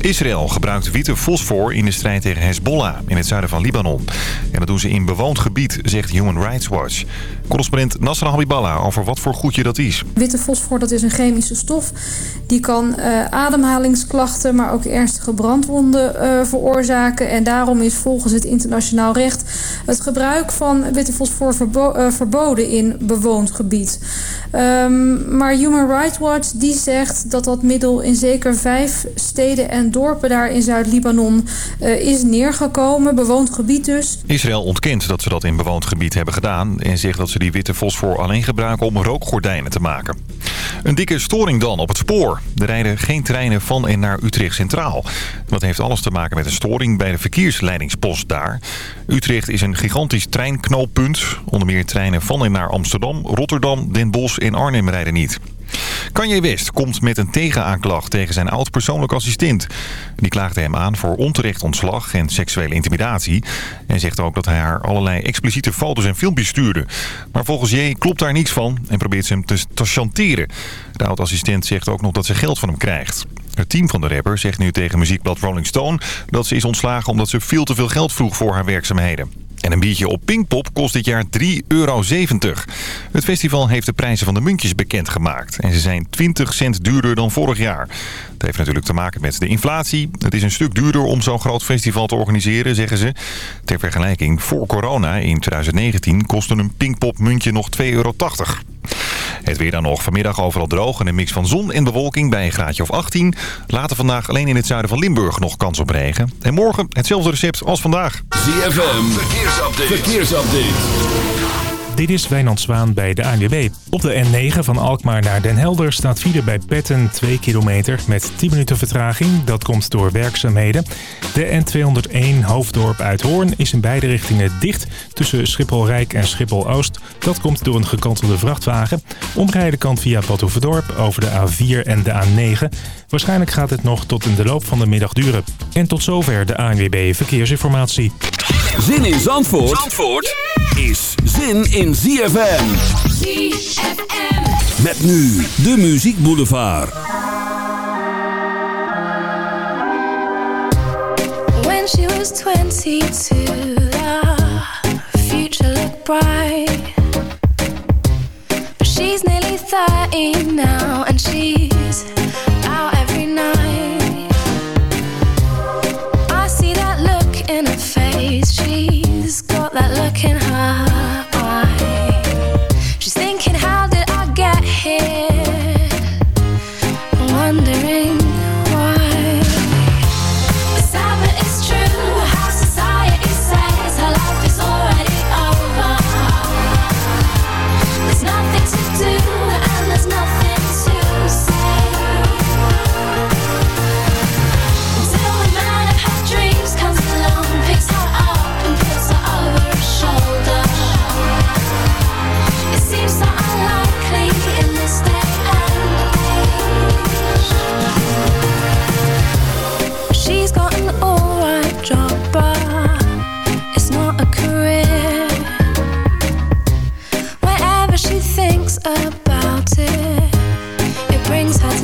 Israël gebruikt witte fosfor in de strijd tegen Hezbollah in het zuiden van Libanon. En dat doen ze in bewoond gebied, zegt Human Rights Watch. Correspondent Nasser Habiballah over wat voor goedje dat is. Witte fosfor dat is een chemische stof. Die kan uh, ademhalingsklachten, maar ook ernstige brandwonden uh, veroorzaken. En daarom is volgens het internationaal recht het gebruik van witte fosfor uh, verboden in bewoond gebied. Um, maar Human Rights Watch die zegt dat dat middel in zeker vijf steden en dorpen daar in Zuid-Libanon uh, is neergekomen. Bewoond gebied dus. Israël ontkent dat ze dat in bewoond gebied hebben gedaan... en zegt dat ze die witte fosfor alleen gebruiken om rookgordijnen te maken. Een dikke storing dan op het spoor. Er rijden geen treinen van en naar Utrecht Centraal. Dat heeft alles te maken met een storing bij de verkeersleidingspost daar. Utrecht is een gigantisch treinknooppunt. Onder meer treinen van en naar Amsterdam, Rotterdam, Den Bosch en Arnhem rijden niet. Kanye West komt met een tegenaanklacht tegen zijn oud-persoonlijk assistent. Die klaagde hem aan voor onterecht ontslag en seksuele intimidatie. En zegt ook dat hij haar allerlei expliciete foto's en filmpjes stuurde. Maar volgens J klopt daar niets van en probeert ze hem te, te chanteren. De oud-assistent zegt ook nog dat ze geld van hem krijgt. Het team van de rapper zegt nu tegen muziekblad Rolling Stone... dat ze is ontslagen omdat ze veel te veel geld vroeg voor haar werkzaamheden. En een biertje op Pinkpop kost dit jaar 3,70 euro. Het festival heeft de prijzen van de muntjes bekendgemaakt. En ze zijn 20 cent duurder dan vorig jaar. Het heeft natuurlijk te maken met de inflatie. Het is een stuk duurder om zo'n groot festival te organiseren, zeggen ze. Ter vergelijking, voor corona in 2019 kostte een Pinkpop muntje nog 2,80 euro. Het weer dan nog. Vanmiddag overal droog en een mix van zon en bewolking bij een graadje of 18. Later vandaag alleen in het zuiden van Limburg nog kans op regen. En morgen hetzelfde recept als vandaag. ZFM, verkeersupdate. verkeersupdate. Dit is Wijnand Zwaan bij de ANWB. Op de N9 van Alkmaar naar Den Helder staat file bij Petten 2 kilometer met 10 minuten vertraging. Dat komt door werkzaamheden. De N201 Hoofddorp uit Hoorn is in beide richtingen dicht tussen Schiphol-Rijk en Schiphol-Oost. Dat komt door een gekantelde vrachtwagen. Omrijden kan via Badhoevedorp over de A4 en de A9. Waarschijnlijk gaat het nog tot in de loop van de middag duren. En tot zover de ANWB Verkeersinformatie. Zin in Zandvoort, Zandvoort is zin in ZFM. ZFM. Met nu de Muziek Boulevard. When she was 22, the future looked bright. But she's nearly 30 now and she's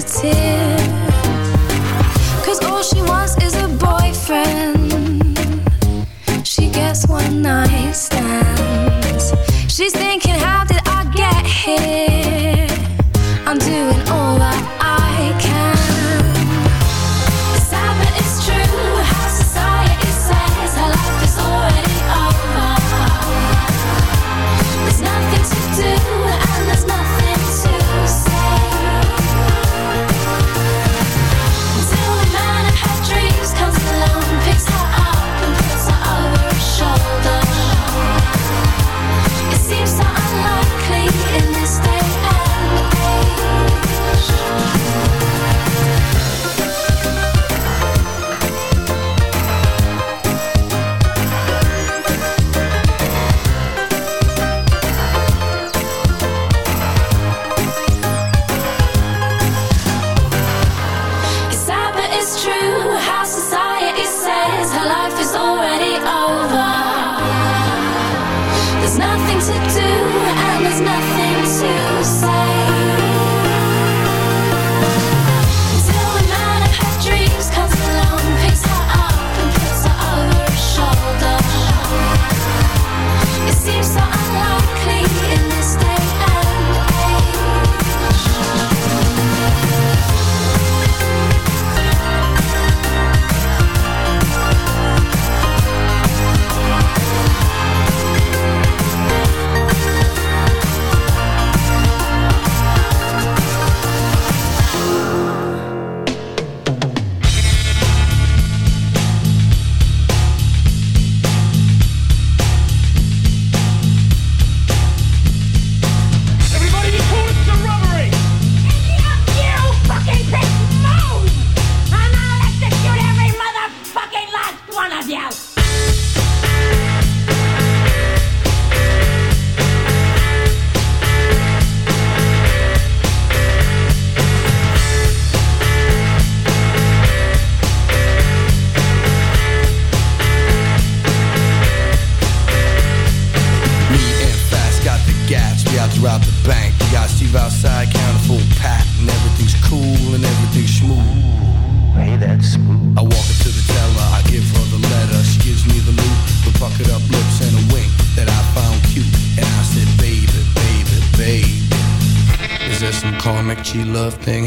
tears.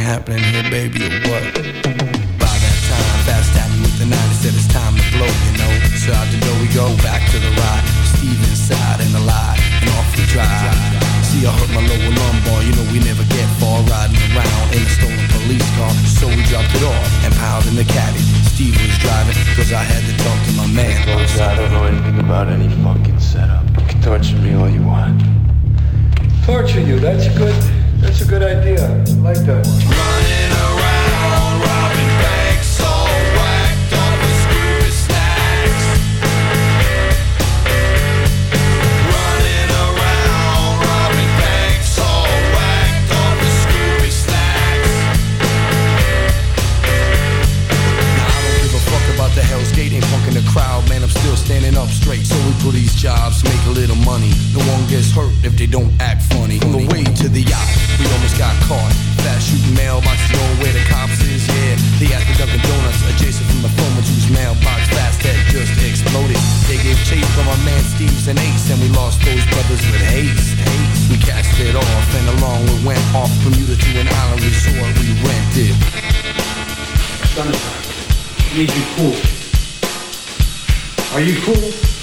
happening. mailbox is known where the cops is, yeah. They asked for Dunkin' Donuts adjacent from the phone juice mailbox fast that just exploded. They gave chase from our man Steve's and Ace, and we lost those brothers with haste. haste. We cast it off, and along we went off from Utah to an island resort we rented. Sunshine, need you cool. Are you cool?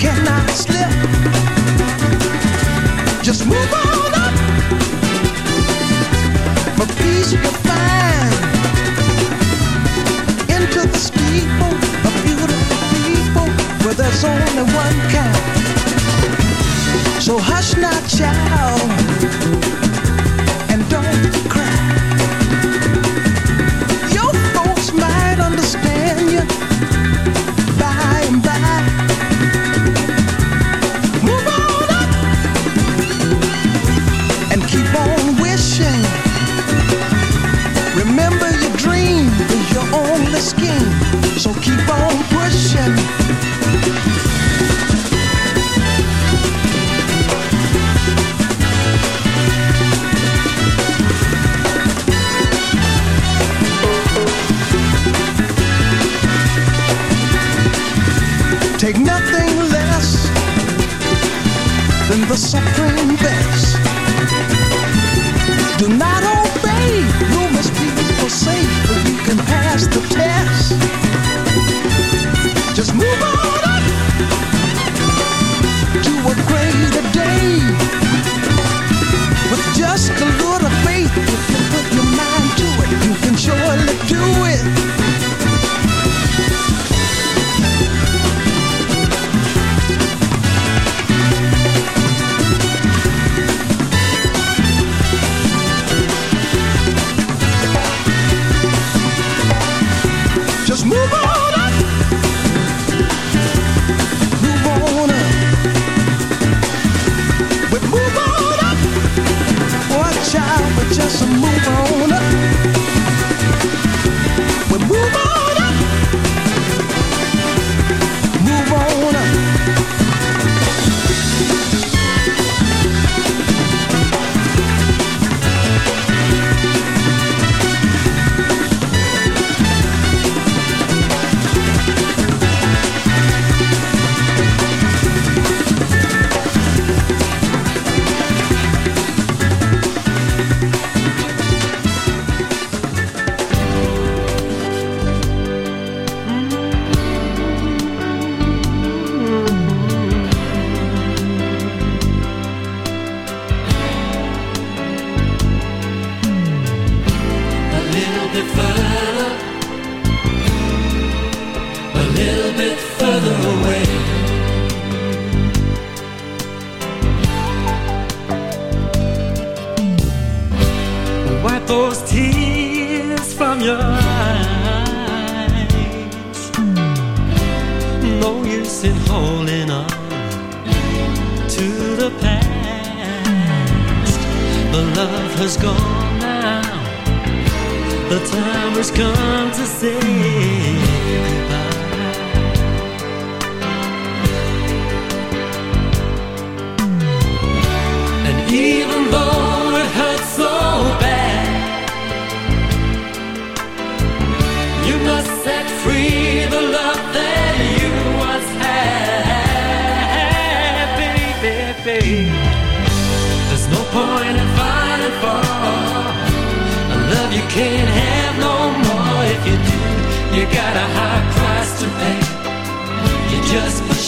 cannot slip. Just move on up. Peace you find into the beautiful people where there's only one kind. So hush not, child.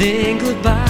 then goodbye.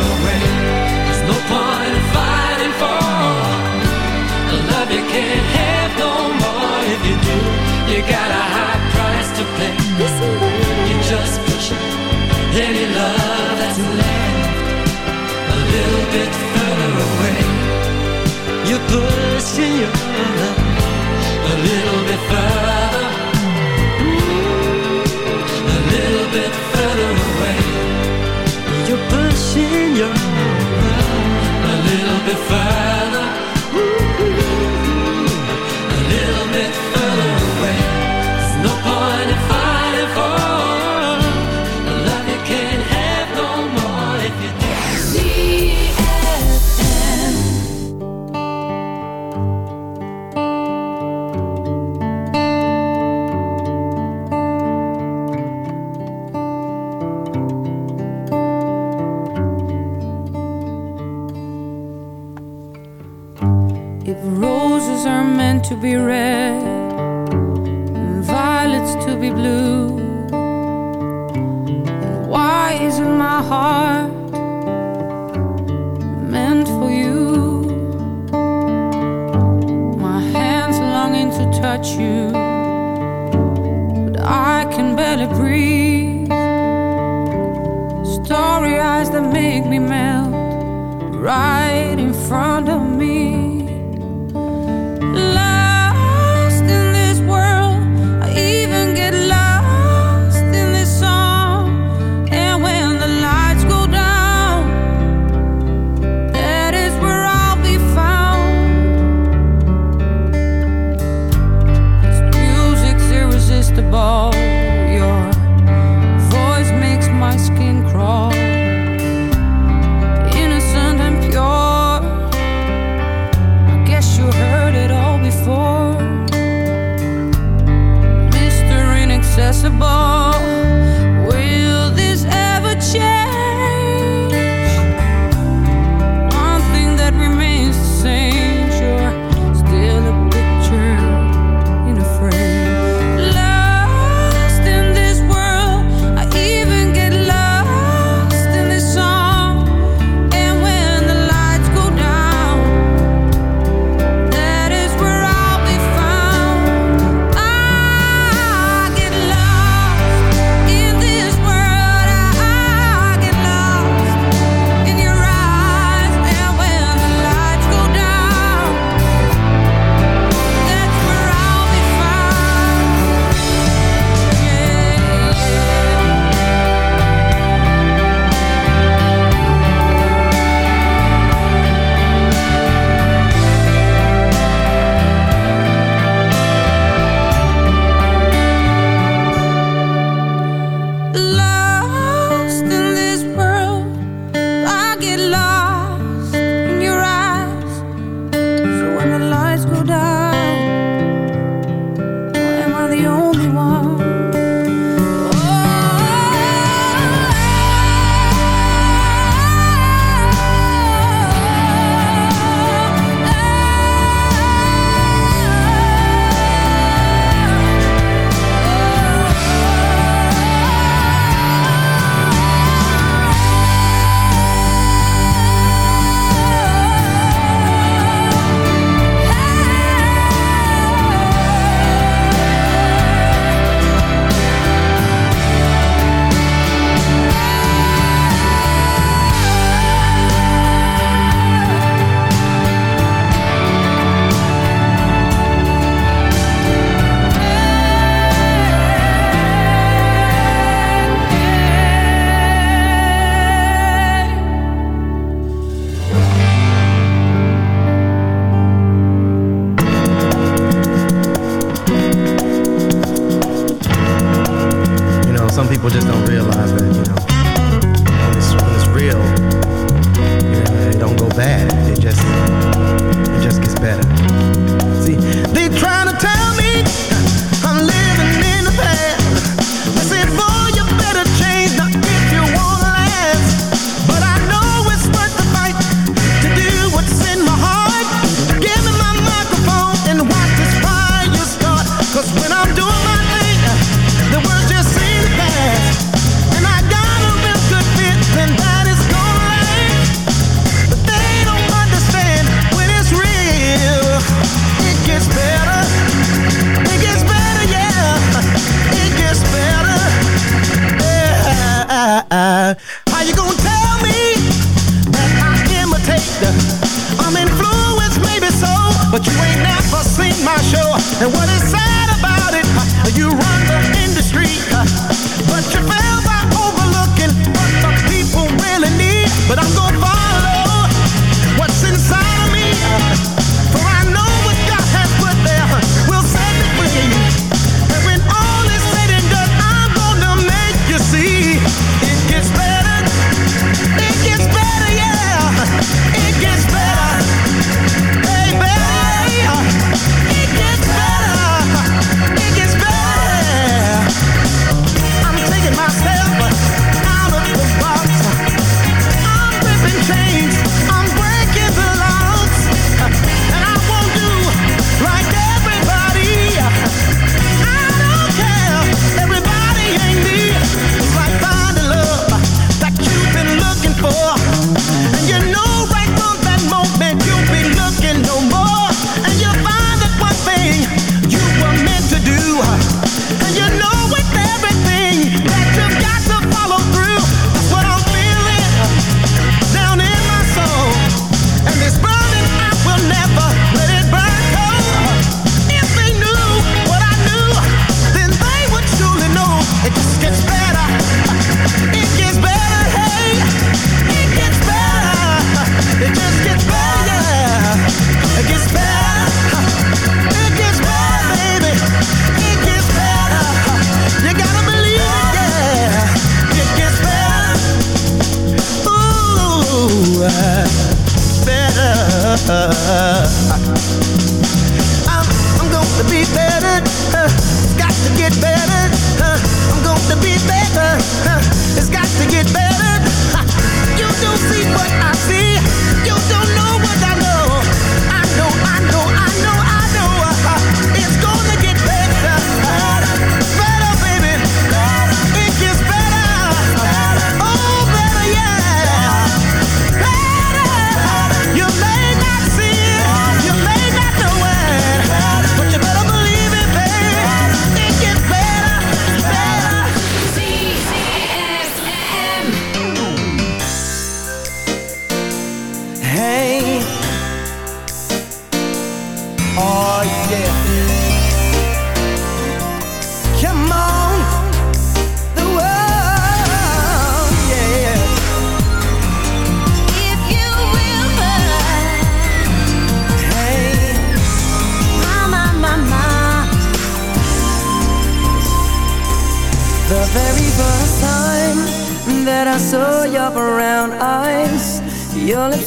got a high price to pay. You just push any love that's left a little bit further away. You're pushing your love a little bit further, a little bit further away. You're pushing your love a little bit further.